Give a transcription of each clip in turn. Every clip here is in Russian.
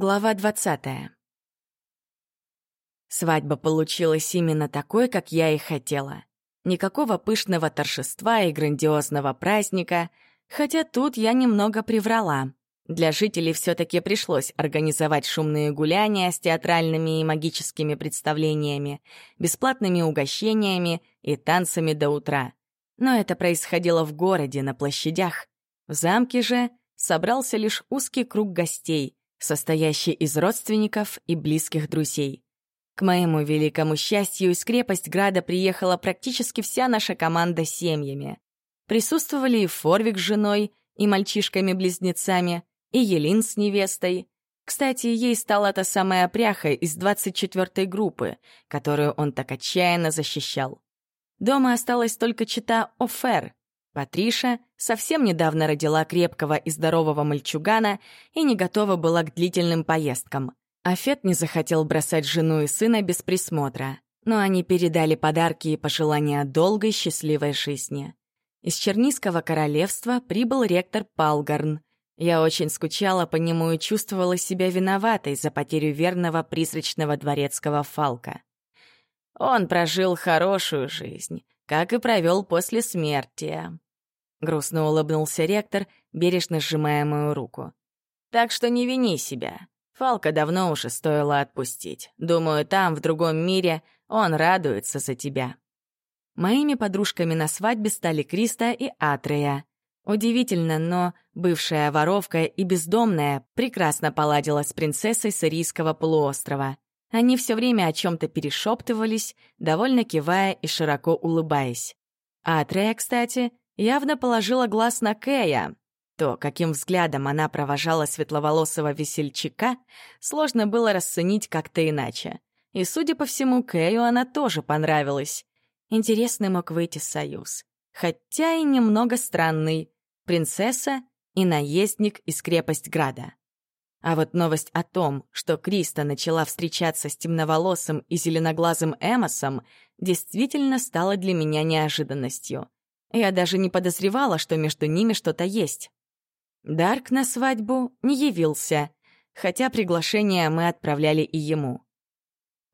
Глава 20. Свадьба получилась именно такой, как я и хотела. Никакого пышного торжества и грандиозного праздника, хотя тут я немного приврала. Для жителей все таки пришлось организовать шумные гуляния с театральными и магическими представлениями, бесплатными угощениями и танцами до утра. Но это происходило в городе, на площадях. В замке же собрался лишь узкий круг гостей — состоящий из родственников и близких друзей. К моему великому счастью, из крепость Града приехала практически вся наша команда с семьями. Присутствовали и Форвик с женой, и мальчишками-близнецами, и Елин с невестой. Кстати, ей стала та самая пряха из 24-й группы, которую он так отчаянно защищал. Дома осталась только чита Офер, Патриша совсем недавно родила крепкого и здорового мальчугана и не готова была к длительным поездкам. Афет не захотел бросать жену и сына без присмотра, но они передали подарки и пожелания долгой счастливой жизни. Из Чернийского королевства прибыл ректор Палгарн. Я очень скучала по нему и чувствовала себя виноватой за потерю верного призрачного дворецкого Фалка. Он прожил хорошую жизнь, как и провел после смерти. Грустно улыбнулся ректор, бережно сжимая мою руку. «Так что не вини себя. Фалка давно уже стоило отпустить. Думаю, там, в другом мире, он радуется за тебя». Моими подружками на свадьбе стали Криста и Атрея. Удивительно, но бывшая воровка и бездомная прекрасно поладила с принцессой Сирийского полуострова. Они все время о чем-то перешептывались, довольно кивая и широко улыбаясь. Атрея, кстати, явно положила глаз на Кэя. То, каким взглядом она провожала светловолосого весельчака, сложно было расценить как-то иначе. И, судя по всему, Кэю она тоже понравилась. Интересный мог выйти союз. Хотя и немного странный. Принцесса и наездник из крепость Града. А вот новость о том, что Криста начала встречаться с темноволосым и зеленоглазым Эмосом, действительно стала для меня неожиданностью. Я даже не подозревала, что между ними что-то есть. Дарк на свадьбу не явился, хотя приглашение мы отправляли и ему.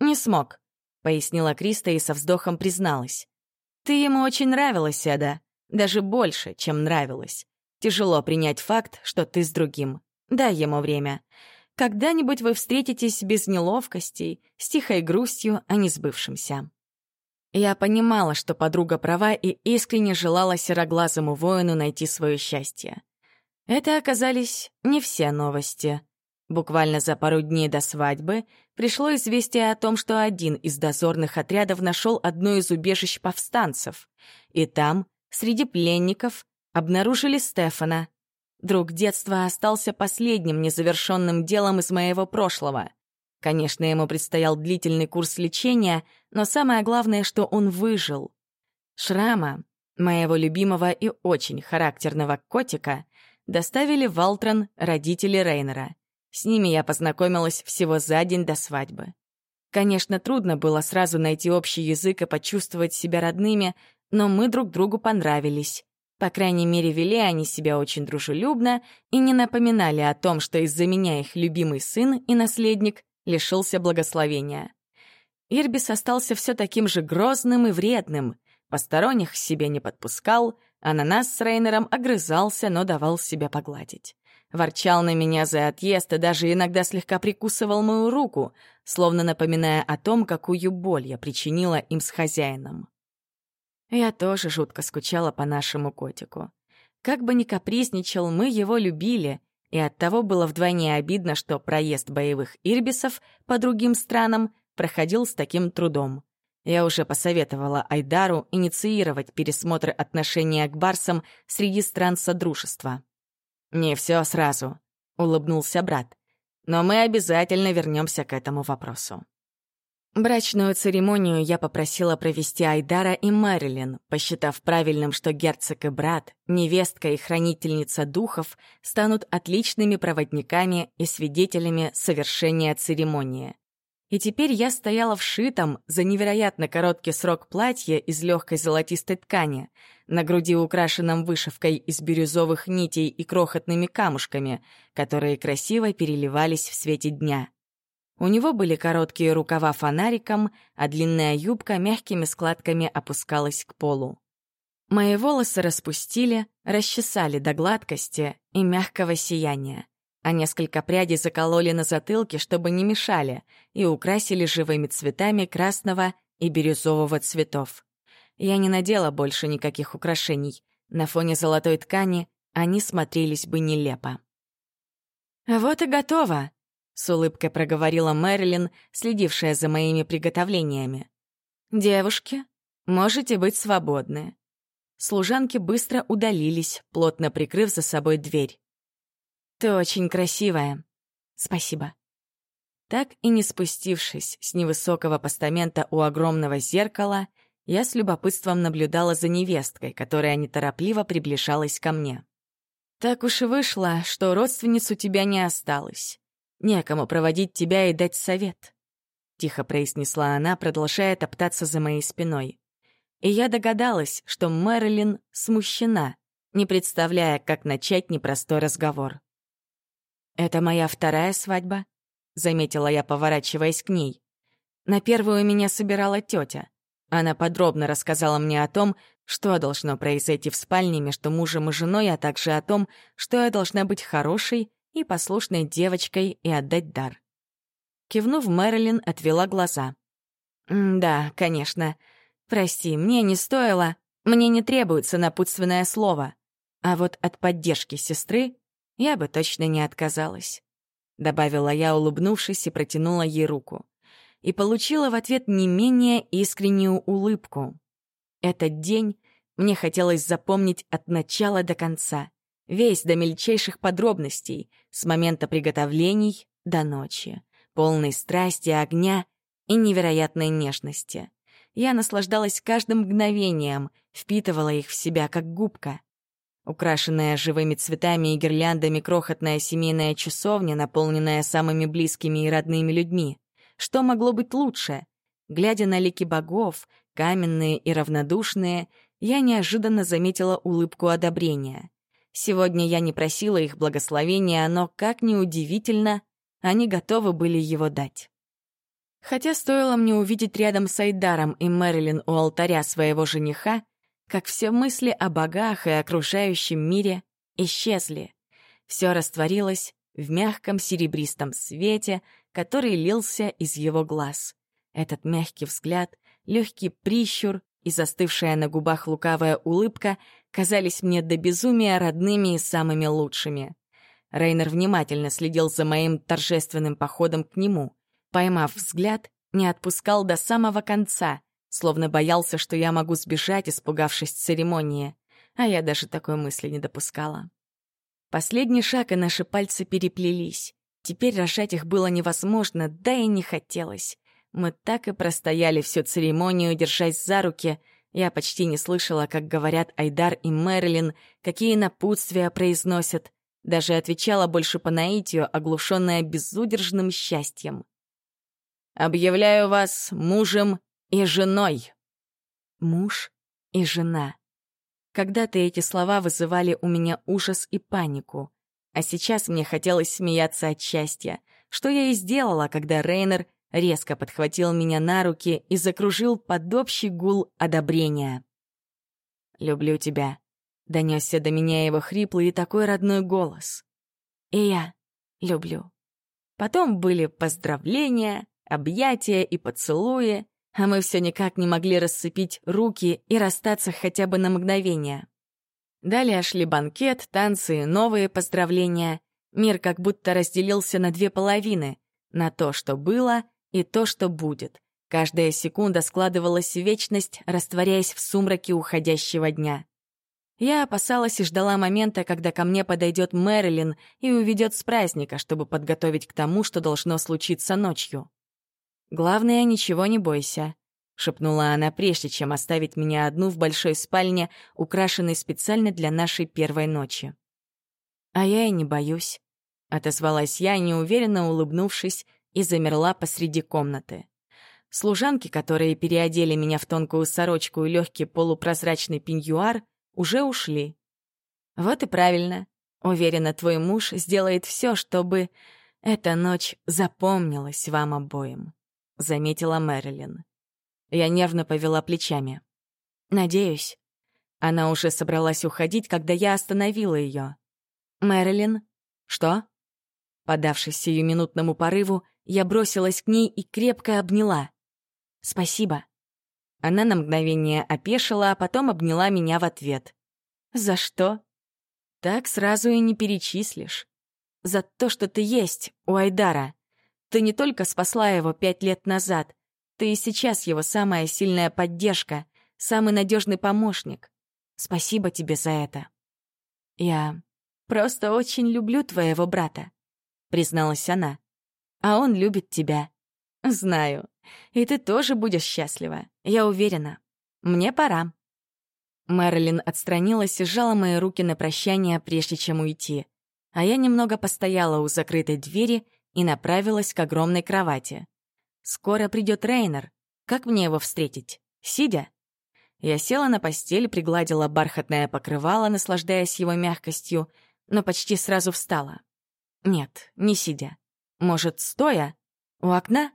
«Не смог», — пояснила Криста и со вздохом призналась. «Ты ему очень нравилась, Эда, даже больше, чем нравилась. Тяжело принять факт, что ты с другим. Дай ему время. Когда-нибудь вы встретитесь без неловкостей, с тихой грустью о несбывшемся». Я понимала, что подруга права и искренне желала сероглазому воину найти свое счастье. Это оказались не все новости. Буквально за пару дней до свадьбы пришло известие о том, что один из дозорных отрядов нашел одно из убежищ повстанцев. И там, среди пленников, обнаружили Стефана. Друг детства остался последним незавершенным делом из моего прошлого. Конечно, ему предстоял длительный курс лечения, но самое главное, что он выжил. Шрама, моего любимого и очень характерного котика, доставили в Алтрон родители Рейнера. С ними я познакомилась всего за день до свадьбы. Конечно, трудно было сразу найти общий язык и почувствовать себя родными, но мы друг другу понравились. По крайней мере, вели они себя очень дружелюбно и не напоминали о том, что из-за меня их любимый сын и наследник лишился благословения. Ирбис остался все таким же грозным и вредным, посторонних к себе не подпускал, а на нас с Рейнером огрызался, но давал себя погладить. Ворчал на меня за отъезд и даже иногда слегка прикусывал мою руку, словно напоминая о том, какую боль я причинила им с хозяином. Я тоже жутко скучала по нашему котику. Как бы ни капризничал, мы его любили, и оттого было вдвойне обидно, что проезд боевых ирбисов по другим странам проходил с таким трудом. Я уже посоветовала Айдару инициировать пересмотр отношения к барсам среди стран Содружества. «Не все сразу», — улыбнулся брат. «Но мы обязательно вернемся к этому вопросу». Брачную церемонию я попросила провести Айдара и Мэрилин, посчитав правильным, что герцог и брат, невестка и хранительница духов станут отличными проводниками и свидетелями совершения церемонии. И теперь я стояла в шитом за невероятно короткий срок платья из легкой золотистой ткани, на груди украшенном вышивкой из бирюзовых нитей и крохотными камушками, которые красиво переливались в свете дня. У него были короткие рукава фонариком, а длинная юбка мягкими складками опускалась к полу. Мои волосы распустили, расчесали до гладкости и мягкого сияния, а несколько прядей закололи на затылке, чтобы не мешали, и украсили живыми цветами красного и бирюзового цветов. Я не надела больше никаких украшений. На фоне золотой ткани они смотрелись бы нелепо. «Вот и готово», — с улыбкой проговорила Мэрилин, следившая за моими приготовлениями. «Девушки, можете быть свободны». Служанки быстро удалились, плотно прикрыв за собой дверь. «Ты очень красивая. Спасибо». Так и не спустившись с невысокого постамента у огромного зеркала, я с любопытством наблюдала за невесткой, которая неторопливо приближалась ко мне. «Так уж и вышло, что родственниц у тебя не осталось. Некому проводить тебя и дать совет», — тихо произнесла она, продолжая топтаться за моей спиной. И я догадалась, что Мэрилин смущена, не представляя, как начать непростой разговор. «Это моя вторая свадьба», — заметила я, поворачиваясь к ней. «На первую меня собирала тетя. Она подробно рассказала мне о том, что должно произойти в спальне между мужем и женой, а также о том, что я должна быть хорошей и послушной девочкой и отдать дар. Кивнув, Мэрилин отвела глаза. «Да, конечно. Прости, мне не стоило. Мне не требуется напутственное слово. А вот от поддержки сестры я бы точно не отказалась», — добавила я, улыбнувшись, и протянула ей руку и получила в ответ не менее искреннюю улыбку. Этот день мне хотелось запомнить от начала до конца, весь до мельчайших подробностей, с момента приготовлений до ночи, полной страсти, огня и невероятной нежности. Я наслаждалась каждым мгновением, впитывала их в себя, как губка. Украшенная живыми цветами и гирляндами крохотная семейная часовня, наполненная самыми близкими и родными людьми. Что могло быть лучше? Глядя на лики богов, каменные и равнодушные, я неожиданно заметила улыбку одобрения. Сегодня я не просила их благословения, но, как ни удивительно, они готовы были его дать. Хотя стоило мне увидеть рядом с Айдаром и Мэрилин у алтаря своего жениха, как все мысли о богах и окружающем мире исчезли. Все растворилось в мягком серебристом свете, который лился из его глаз. Этот мягкий взгляд, легкий прищур и застывшая на губах лукавая улыбка казались мне до безумия родными и самыми лучшими. Рейнер внимательно следил за моим торжественным походом к нему. Поймав взгляд, не отпускал до самого конца, словно боялся, что я могу сбежать, испугавшись церемонии. А я даже такой мысли не допускала. Последний шаг, и наши пальцы переплелись. Теперь рожать их было невозможно, да и не хотелось. Мы так и простояли всю церемонию, держась за руки. Я почти не слышала, как говорят Айдар и Мэрилин, какие напутствия произносят. Даже отвечала больше по наитию, оглушенная безудержным счастьем. «Объявляю вас мужем и женой». Муж и жена. Когда-то эти слова вызывали у меня ужас и панику. А сейчас мне хотелось смеяться от счастья, что я и сделала, когда Рейнер резко подхватил меня на руки и закружил под общий гул одобрения. «Люблю тебя», — донесся до меня его хриплый и такой родной голос. «И я люблю». Потом были поздравления, объятия и поцелуи, а мы все никак не могли расцепить руки и расстаться хотя бы на мгновение. Далее шли банкет, танцы, новые поздравления. Мир как будто разделился на две половины — на то, что было, и то, что будет. Каждая секунда складывалась в вечность, растворяясь в сумраке уходящего дня. Я опасалась и ждала момента, когда ко мне подойдет Мэрилин и уведет с праздника, чтобы подготовить к тому, что должно случиться ночью. Главное, ничего не бойся. — шепнула она, прежде чем оставить меня одну в большой спальне, украшенной специально для нашей первой ночи. «А я и не боюсь», — отозвалась я, неуверенно улыбнувшись и замерла посреди комнаты. Служанки, которые переодели меня в тонкую сорочку и легкий полупрозрачный пеньюар, уже ушли. Вот и правильно. Уверена, твой муж сделает все, чтобы эта ночь запомнилась вам обоим, заметила Мэрилин. Я нервно повела плечами. Надеюсь. Она уже собралась уходить, когда я остановила ее. Мэрилин? Что? Подавшись сиюминутному порыву, я бросилась к ней и крепко обняла. «Спасибо». Она на мгновение опешила, а потом обняла меня в ответ. «За что?» «Так сразу и не перечислишь. За то, что ты есть у Айдара. Ты не только спасла его пять лет назад, ты и сейчас его самая сильная поддержка, самый надежный помощник. Спасибо тебе за это. Я просто очень люблю твоего брата призналась она. «А он любит тебя». «Знаю. И ты тоже будешь счастлива, я уверена. Мне пора». Мэрилин отстранилась и сжала мои руки на прощание, прежде чем уйти. А я немного постояла у закрытой двери и направилась к огромной кровати. Скоро придет Рейнер. Как мне его встретить? Сидя? Я села на постель, пригладила бархатное покрывало, наслаждаясь его мягкостью, но почти сразу встала. Нет, не сидя. Может, стоя? У окна?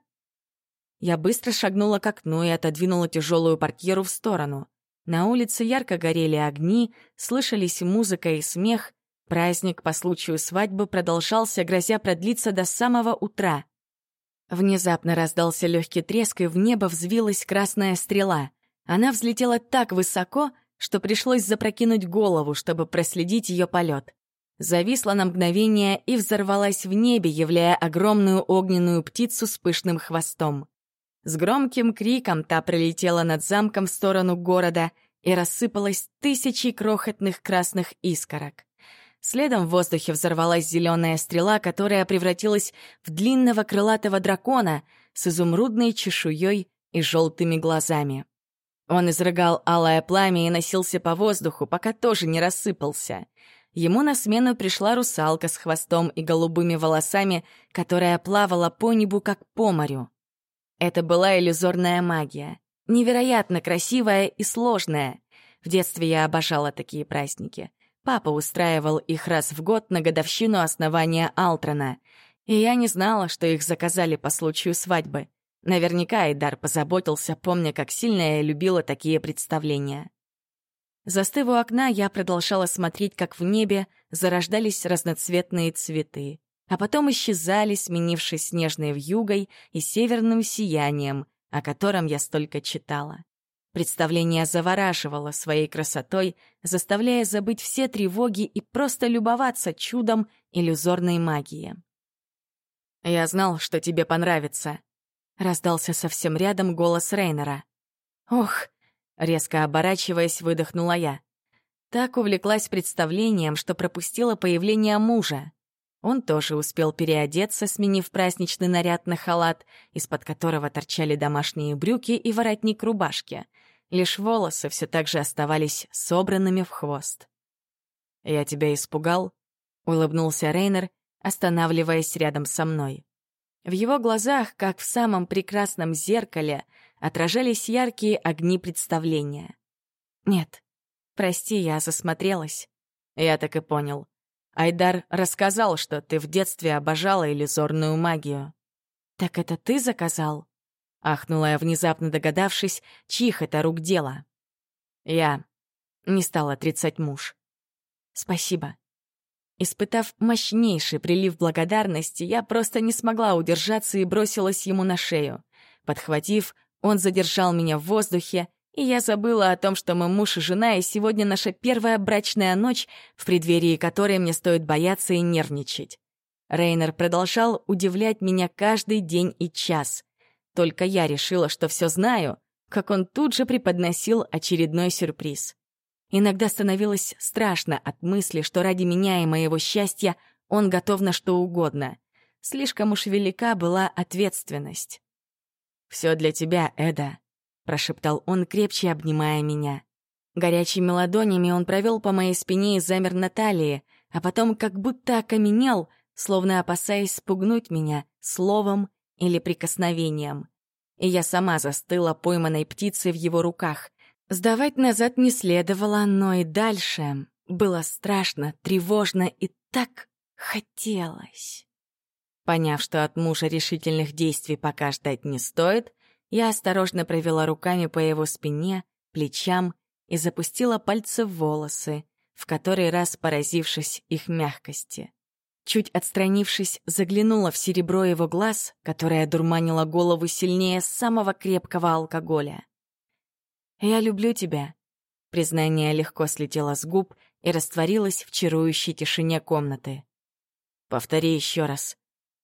Я быстро шагнула к окну и отодвинула тяжелую портьеру в сторону. На улице ярко горели огни, слышались музыка и смех. Праздник по случаю свадьбы продолжался, грозя продлиться до самого утра. Внезапно раздался легкий треск, и в небо взвилась красная стрела. Она взлетела так высоко, что пришлось запрокинуть голову, чтобы проследить ее полет зависла на мгновение и взорвалась в небе, являя огромную огненную птицу с пышным хвостом. С громким криком та пролетела над замком в сторону города и рассыпалась тысячи крохотных красных искорок. Следом в воздухе взорвалась зеленая стрела, которая превратилась в длинного крылатого дракона с изумрудной чешуей и желтыми глазами. Он изрыгал алое пламя и носился по воздуху, пока тоже не рассыпался — Ему на смену пришла русалка с хвостом и голубыми волосами, которая плавала по небу, как по морю. Это была иллюзорная магия. Невероятно красивая и сложная. В детстве я обожала такие праздники. Папа устраивал их раз в год на годовщину основания Алтрона. И я не знала, что их заказали по случаю свадьбы. Наверняка Айдар позаботился, помня, как сильно я любила такие представления. Застыв у окна, я продолжала смотреть, как в небе зарождались разноцветные цветы, а потом исчезали, сменившись снежной вьюгой и северным сиянием, о котором я столько читала. Представление завораживало своей красотой, заставляя забыть все тревоги и просто любоваться чудом иллюзорной магии. «Я знал, что тебе понравится», — раздался совсем рядом голос Рейнера. «Ох, Резко оборачиваясь, выдохнула я. Так увлеклась представлением, что пропустила появление мужа. Он тоже успел переодеться, сменив праздничный наряд на халат, из-под которого торчали домашние брюки и воротник рубашки. Лишь волосы все так же оставались собранными в хвост. «Я тебя испугал?» — улыбнулся Рейнер, останавливаясь рядом со мной. В его глазах, как в самом прекрасном зеркале, отражались яркие огни представления. «Нет, прости, я засмотрелась». Я так и понял. Айдар рассказал, что ты в детстве обожала иллюзорную магию. «Так это ты заказал?» — ахнула я, внезапно догадавшись, чьих это рук дело. Я не стал отрицать муж. «Спасибо». Испытав мощнейший прилив благодарности, я просто не смогла удержаться и бросилась ему на шею. Подхватив, он задержал меня в воздухе, и я забыла о том, что мы муж и жена, и сегодня наша первая брачная ночь, в преддверии которой мне стоит бояться и нервничать. Рейнер продолжал удивлять меня каждый день и час. Только я решила, что все знаю, как он тут же преподносил очередной сюрприз. Иногда становилось страшно от мысли, что ради меня и моего счастья он готов на что угодно. Слишком уж велика была ответственность. «Все для тебя, Эда», — прошептал он, крепче обнимая меня. Горячими ладонями он провел по моей спине и замер на талии, а потом как будто окаменел, словно опасаясь спугнуть меня словом или прикосновением. И я сама застыла пойманной птицей в его руках. Сдавать назад не следовало, но и дальше было страшно, тревожно и так хотелось. Поняв, что от мужа решительных действий пока ждать не стоит, я осторожно провела руками по его спине, плечам и запустила пальцы в волосы, в который раз поразившись их мягкости. Чуть отстранившись, заглянула в серебро его глаз, которое дурманило голову сильнее самого крепкого алкоголя. «Я люблю тебя». Признание легко слетело с губ и растворилось в чарующей тишине комнаты. «Повтори еще раз», —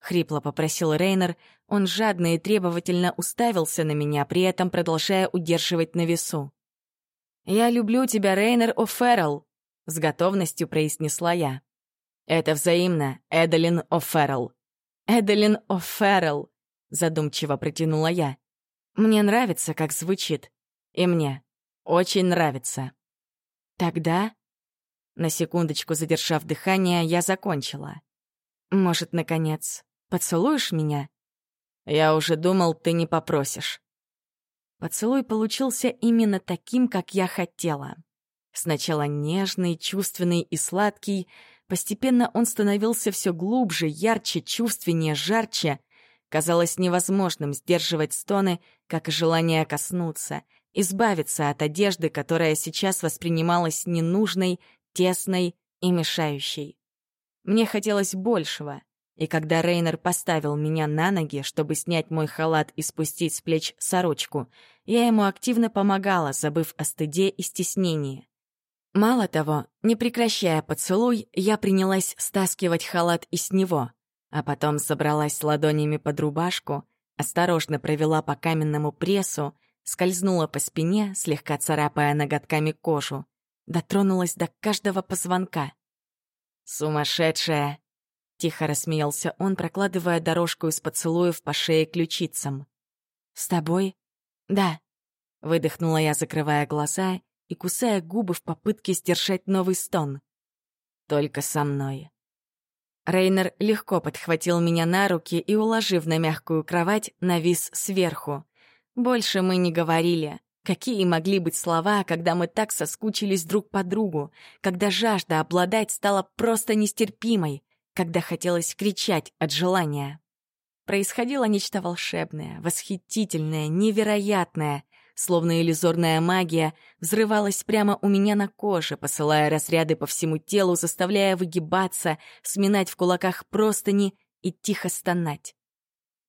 хрипло попросил Рейнер. Он жадно и требовательно уставился на меня, при этом продолжая удерживать на весу. «Я люблю тебя, Рейнер О'Феррелл», — с готовностью произнесла я. «Это взаимно, Эделин О'Феррелл». «Эделин О'Феррелл», — задумчиво протянула я. «Мне нравится, как звучит. И мне очень нравится». «Тогда...» На секундочку задержав дыхание, я закончила. «Может, наконец, поцелуешь меня?» «Я уже думал, ты не попросишь». Поцелуй получился именно таким, как я хотела. Сначала нежный, чувственный и сладкий, постепенно он становился все глубже, ярче, чувственнее, жарче. Казалось невозможным сдерживать стоны, как и желание коснуться, избавиться от одежды, которая сейчас воспринималась ненужной, тесной и мешающей. Мне хотелось большего, и когда Рейнер поставил меня на ноги, чтобы снять мой халат и спустить с плеч сорочку, я ему активно помогала, забыв о стыде и стеснении. Мало того, не прекращая поцелуй, я принялась стаскивать халат и с него, а потом собралась ладонями под рубашку, осторожно провела по каменному прессу, скользнула по спине, слегка царапая ноготками кожу, дотронулась до каждого позвонка. «Сумасшедшая!» — тихо рассмеялся он, прокладывая дорожку из поцелуев по шее ключицам. «С тобой?» «Да», — выдохнула я, закрывая глаза и кусая губы в попытке сдержать новый стон. «Только со мной». Рейнер легко подхватил меня на руки и, уложив на мягкую кровать, навис сверху. Больше мы не говорили. Какие могли быть слова, когда мы так соскучились друг по другу, когда жажда обладать стала просто нестерпимой, когда хотелось кричать от желания. Происходило нечто волшебное, восхитительное, невероятное, словно иллюзорная магия, взрывалась прямо у меня на коже, посылая разряды по всему телу, заставляя выгибаться, сминать в кулаках простыни и тихо стонать.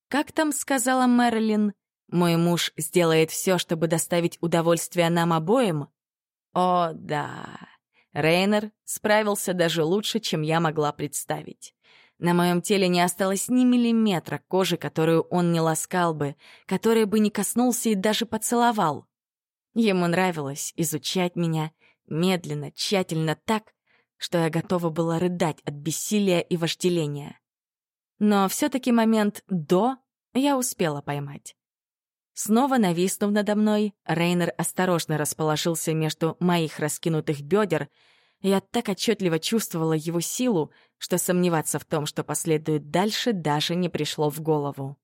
Как там сказала Мэрилин, мой муж сделает все, чтобы доставить удовольствие нам обоим? О, да. Рейнер справился даже лучше, чем я могла представить. На моем теле не осталось ни миллиметра кожи, которую он не ласкал бы, которой бы не коснулся и даже поцеловал. Ему нравилось изучать меня медленно, тщательно так, что я готова была рыдать от бессилия и вожделения. Но все-таки момент «до» я успела поймать. Снова нависнув надо мной, Рейнер осторожно расположился между моих раскинутых бедер — я так отчетливо чувствовала его силу, что сомневаться в том, что последует дальше, даже не пришло в голову.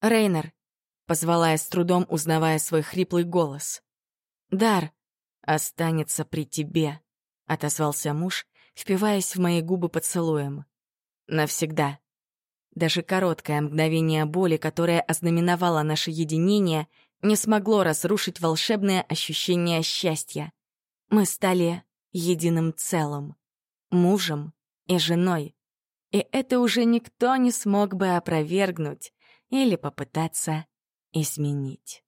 «Рейнер», — позвала я с трудом, узнавая свой хриплый голос. «Дар останется при тебе», — отозвался муж, впиваясь в мои губы поцелуем. «Навсегда». Даже короткое мгновение боли, которое ознаменовало наше единение, не смогло разрушить волшебное ощущение счастья. Мы стали единым целым, мужем и женой. И это уже никто не смог бы опровергнуть или попытаться изменить.